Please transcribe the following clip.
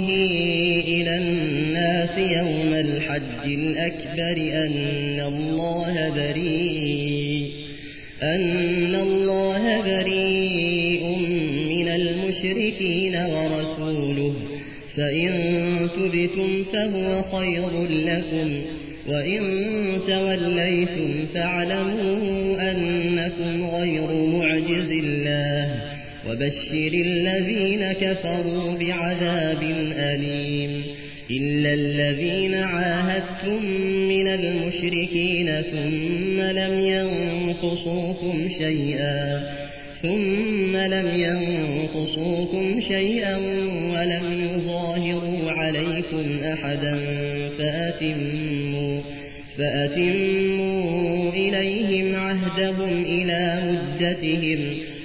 ورسوله إلى الناس يوم الحج الأكبر أن الله بريء أن الله بريء من المشركين ورسوله فإن تبتم فهو خير لكم وإن توليتم فاعلموا وبشر الذين كفروا بعذاب أليم إلا الذين عاهدتم من المشركين ثم لم ينقصوكم شيئا ثم لم ينقصوكم شيئا ولم يظاهروا عليكم أحدا فأتموا, فأتموا إليهم عهدهم إلى مدتهم